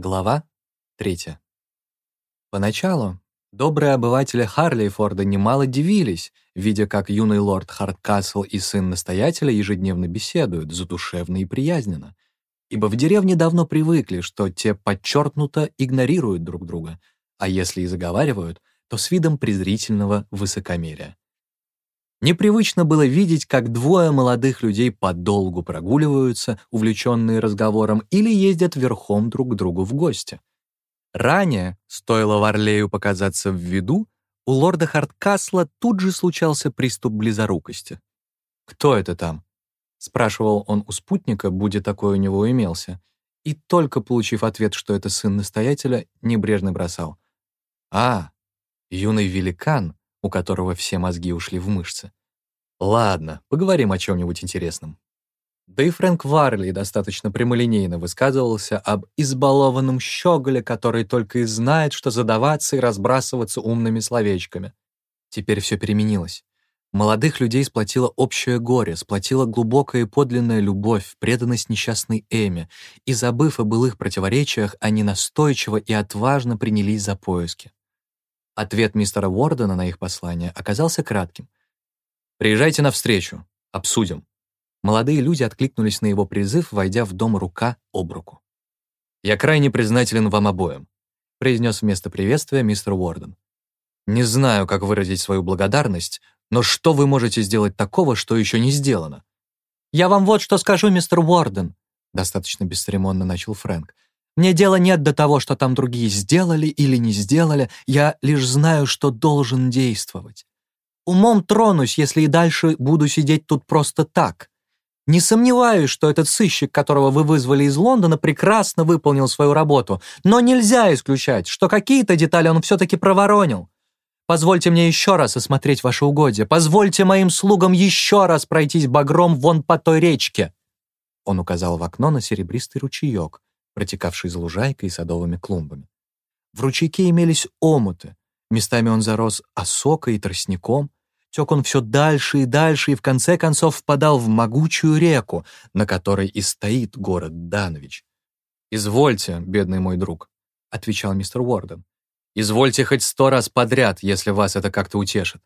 Глава 3. Поначалу добрые обыватели Харлейфорда немало дивились, видя, как юный лорд Харткасл и сын настоятеля ежедневно беседуют, задушевно и приязненно, ибо в деревне давно привыкли, что те подчеркнуто игнорируют друг друга, а если и заговаривают, то с видом презрительного высокомерия. Непривычно было видеть, как двое молодых людей подолгу прогуливаются, увлеченные разговором, или ездят верхом друг к другу в гости. Ранее, стоило Варлею показаться в виду, у лорда Харткасла тут же случался приступ близорукости. «Кто это там?» — спрашивал он у спутника, будь такой у него имелся, и только получив ответ, что это сын настоятеля, небрежно бросал. «А, юный великан, у которого все мозги ушли в мышцы. Ладно, поговорим о чем-нибудь интересном. Да и Фрэнк Варли достаточно прямолинейно высказывался об избалованном щеголе, который только и знает, что задаваться и разбрасываться умными словечками. Теперь все переменилось. Молодых людей сплотило общее горе, сплотила глубокая и подлинная любовь, преданность несчастной Эми, и, забыв о былых противоречиях, они настойчиво и отважно принялись за поиски. Ответ мистера Уордена на их послание оказался кратким. «Приезжайте навстречу. Обсудим». Молодые люди откликнулись на его призыв, войдя в дом рука об руку. «Я крайне признателен вам обоим», — произнес вместо приветствия мистер Уорден. «Не знаю, как выразить свою благодарность, но что вы можете сделать такого, что еще не сделано?» «Я вам вот что скажу, мистер Уорден», — достаточно бесцеремонно начал Фрэнк. Мне дела нет до того, что там другие сделали или не сделали, я лишь знаю, что должен действовать. Умом тронусь, если и дальше буду сидеть тут просто так. Не сомневаюсь, что этот сыщик, которого вы вызвали из Лондона, прекрасно выполнил свою работу, но нельзя исключать, что какие-то детали он все-таки проворонил. Позвольте мне еще раз осмотреть ваше угодье, позвольте моим слугам еще раз пройтись багром вон по той речке. Он указал в окно на серебристый ручеек, протекавший за лужайкой и садовыми клумбами. В ручейке имелись омуты, местами он зарос осокой и тростником, тек он все дальше и дальше и в конце концов впадал в могучую реку, на которой и стоит город Данович. «Извольте, бедный мой друг», — отвечал мистер Уорден. «Извольте хоть сто раз подряд, если вас это как-то утешит.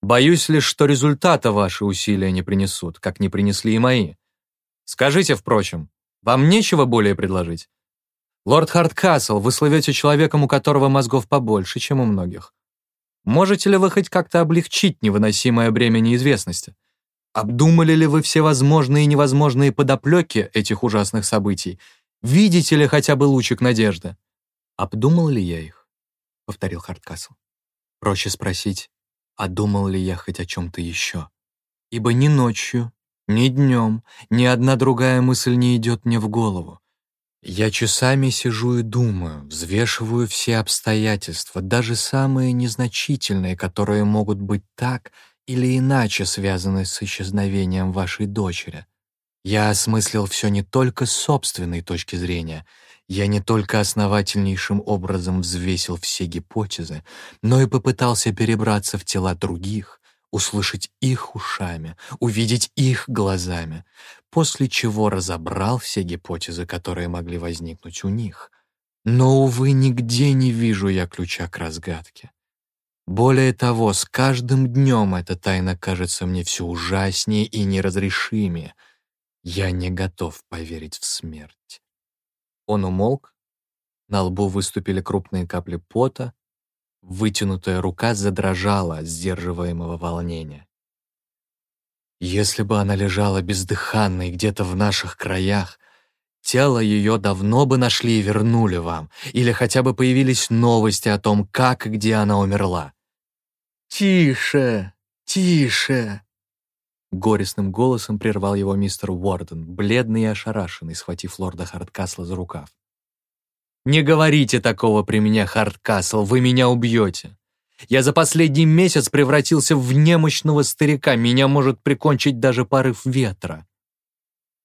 Боюсь лишь, что результата ваши усилия не принесут, как не принесли и мои. Скажите, впрочем, вам нечего более предложить? Лорд Хардкасл, вы слывете человеком, у которого мозгов побольше, чем у многих. Можете ли вы хоть как-то облегчить невыносимое бремя неизвестности? Обдумали ли вы все возможные и невозможные подоплеки этих ужасных событий? Видите ли хотя бы лучик надежды? Обдумал ли я их? Повторил Хардкасл. Проще спросить, а думал ли я хоть о чем-то еще? Ибо ни ночью, ни днем, ни одна другая мысль не идет мне в голову. Я часами сижу и думаю, взвешиваю все обстоятельства, даже самые незначительные, которые могут быть так или иначе связаны с исчезновением вашей дочери. Я осмыслил все не только с собственной точки зрения, я не только основательнейшим образом взвесил все гипотезы, но и попытался перебраться в тела других, услышать их ушами, увидеть их глазами, после чего разобрал все гипотезы, которые могли возникнуть у них. Но, увы, нигде не вижу я ключа к разгадке. Более того, с каждым днем эта тайна кажется мне все ужаснее и неразрешимее. Я не готов поверить в смерть. Он умолк, на лбу выступили крупные капли пота, Вытянутая рука задрожала от сдерживаемого волнения. Если бы она лежала бездыханной где-то в наших краях, тело ее давно бы нашли и вернули вам, или хотя бы появились новости о том, как и где она умерла. «Тише, тише!» Горестным голосом прервал его мистер Уорден, бледный и ошарашенный, схватив лорда Хардкасла за рукав. «Не говорите такого при мне, Хардкасл, вы меня убьете. Я за последний месяц превратился в немощного старика, меня может прикончить даже порыв ветра.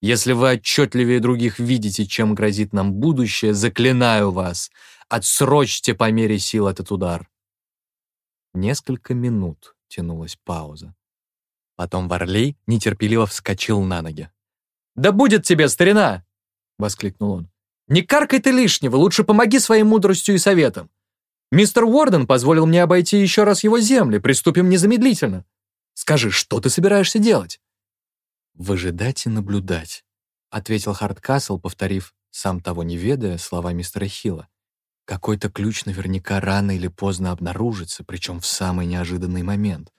Если вы отчетливее других видите, чем грозит нам будущее, заклинаю вас, отсрочьте по мере сил этот удар». Несколько минут тянулась пауза. Потом Варлей нетерпеливо вскочил на ноги. «Да будет тебе, старина!» — воскликнул он. Не каркай ты лишнего, лучше помоги своей мудростью и советом. Мистер Уорден позволил мне обойти еще раз его земли, приступим незамедлительно. Скажи, что ты собираешься делать?» «Выжидать и наблюдать», — ответил Хардкасл, повторив, сам того не ведая, слова мистера Хилла. «Какой-то ключ наверняка рано или поздно обнаружится, причем в самый неожиданный момент.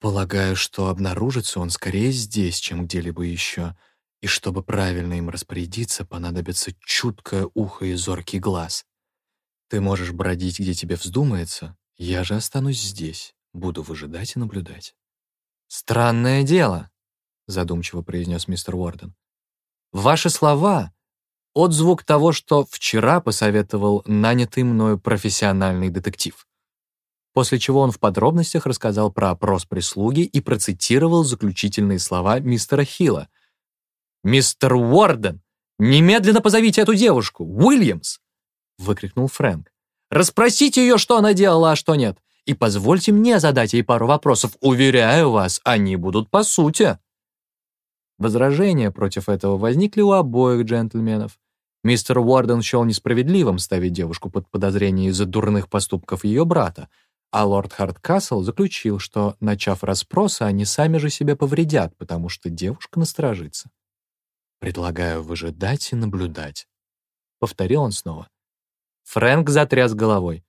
Полагаю, что обнаружится он скорее здесь, чем где-либо еще, и чтобы правильно им распорядиться, понадобится чуткое ухо и зоркий глаз. Ты можешь бродить, где тебе вздумается, я же останусь здесь, буду выжидать и наблюдать». «Странное дело», — задумчиво произнес мистер Уорден. «Ваши слова — отзвук того, что вчера посоветовал нанятый мною профессиональный детектив». После чего он в подробностях рассказал про опрос прислуги и процитировал заключительные слова мистера Хилла. «Мистер Уорден, немедленно позовите эту девушку, Уильямс!» — выкрикнул Фрэнк. «Расспросите ее, что она делала, а что нет и позвольте мне задать ей пару вопросов. Уверяю вас, они будут по сути». Возражения против этого возникли у обоих джентльменов. Мистер Уорден счел несправедливым ставить девушку под подозрение из-за дурных поступков ее брата, а лорд Хардкасл заключил, что, начав расспросы, они сами же себя повредят, потому что девушка насторожится. «Предлагаю выжидать и наблюдать», — повторил он снова. Фрэнк затряс головой.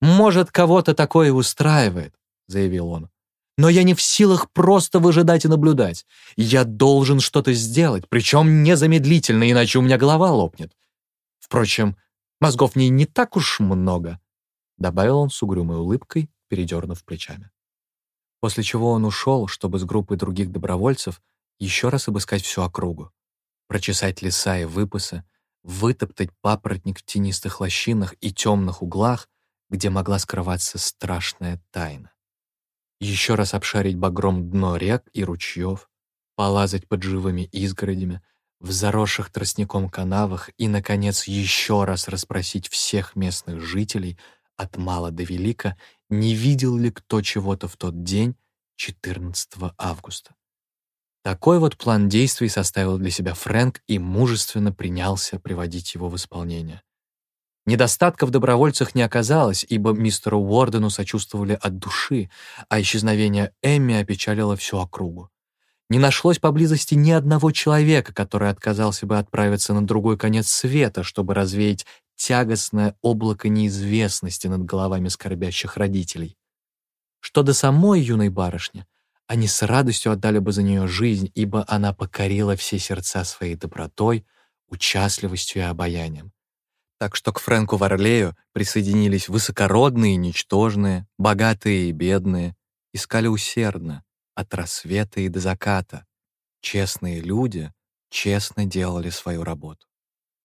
«Может, кого-то такое устраивает», — заявил он. «Но я не в силах просто выжидать и наблюдать. Я должен что-то сделать, причем незамедлительно, иначе у меня голова лопнет. Впрочем, мозгов в ней не так уж много», — добавил он с угрюмой улыбкой, передернув плечами. После чего он ушел, чтобы с группой других добровольцев еще раз обыскать всю округу, прочесать леса и выпасы, вытоптать папоротник в тенистых лощинах и темных углах, где могла скрываться страшная тайна. Еще раз обшарить багром дно рек и ручьев, полазать под живыми изгородями, в заросших тростником канавах и, наконец, еще раз расспросить всех местных жителей от мала до велика, не видел ли кто чего-то в тот день, 14 августа. Такой вот план действий составил для себя Фрэнк и мужественно принялся приводить его в исполнение. Недостатка в добровольцах не оказалось, ибо мистеру Уордену сочувствовали от души, а исчезновение Эмми опечалило всю округу. Не нашлось поблизости ни одного человека, который отказался бы отправиться на другой конец света, чтобы развеять тягостное облако неизвестности над головами скорбящих родителей. Что до самой юной барышни, они с радостью отдали бы за нее жизнь, ибо она покорила все сердца своей добротой, участливостью и обаянием. Так что к Фрэнку Варлею присоединились высокородные и ничтожные, богатые и бедные, искали усердно, от рассвета и до заката. Честные люди честно делали свою работу.